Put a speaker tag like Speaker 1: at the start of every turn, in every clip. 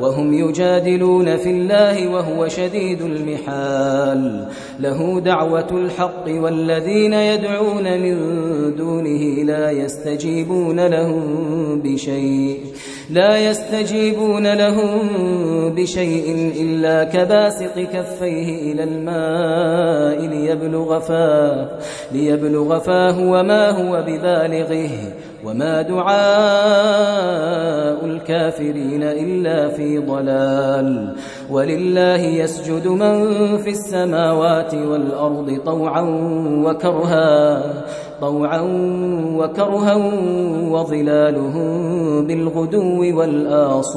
Speaker 1: وهم يجادلون في الله وهو شديد المحال. له دعوة الحق والذين يدعون من دونه لا يستجيبون لهم بشيء. لا يستجيبون لهم بشيء إلا كباسط كفيه إلى الماء. ليبلغ فاه ليبلغ فاه وما هو ببالغه وما دعاء الكافرين إلا في ضلال. ولله يسجد من في السماوات والأرض طوعا وكرها طوعا وكرها وظلالهم بالغدو والآصال.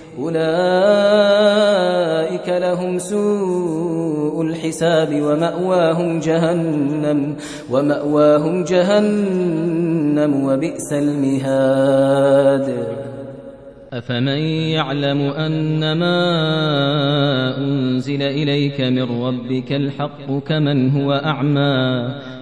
Speaker 2: أولئك لهم سوء الحساب ومأواهم جهنم ومأواهم جهنم وبئس المهاد.
Speaker 1: أفمن يعلم أن ما أنزل إليك من ربك الحق كمن هو أعمى؟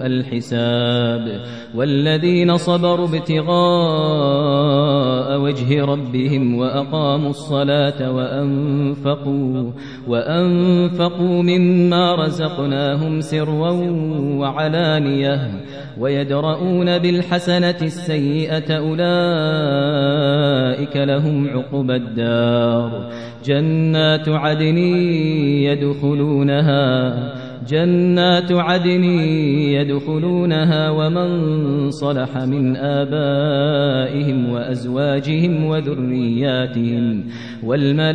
Speaker 1: الحساب والذين صبروا ابتغاء وجه ربهم وأقاموا الصلاة وأنفقوا وأنفقوا مما رزقناهم سرا وعلانية ويدرؤون بالحسنة السيئة أولئك لهم عقبى الدار جنات عدن يدخلونها جنات عدن يدخلونها ومن صلح من آبائهم وأزواجهم وذرياتهم والملائكة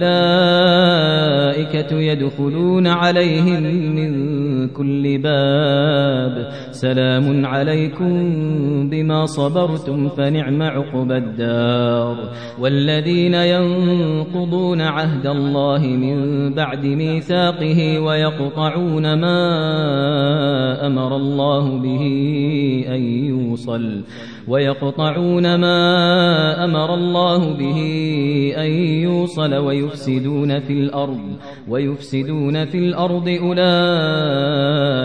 Speaker 1: يدخلون عليهم من كل باب سلام عليكم بما صبرتم فنعم عقب الدار والذين ينقضون عهد الله من بعد ميثاقه ويقطعون ما أمر الله به أن يوصل. ويقطعون ما أمر الله به أن يوصل. ويفسدون في الأرض. ويفسدون في الأرض أولئك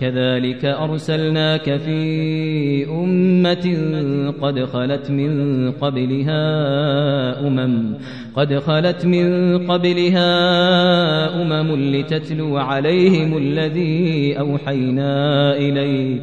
Speaker 1: كذلك أرسلناك في أمة قد خلت من قبلها أمم قد خلت من قبلها أمم لتتلو عليهم الذي أوحينا إليك.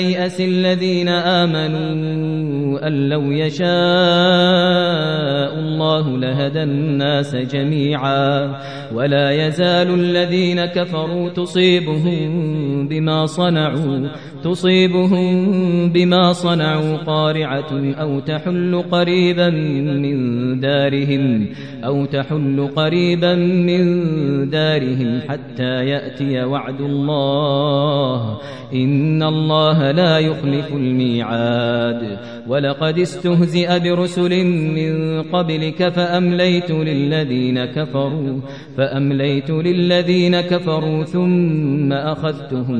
Speaker 3: ييأس الذين آمنوا أن لو يشاء الله لهدى الناس جميعا ولا يزال الذين كفروا تصيبهم بما صنعوا تصيبهم بما صنعوا قارعة أو تحل قريبا من دارهم أو تحل قريبا من دارهم حتى يأتي وعد الله. إن الله لا يخلف الميعاد. ولقد استهزئ برسل من قبلك فأمليت للذين كفروا فأمليت للذين كفروا ثم أخذتهم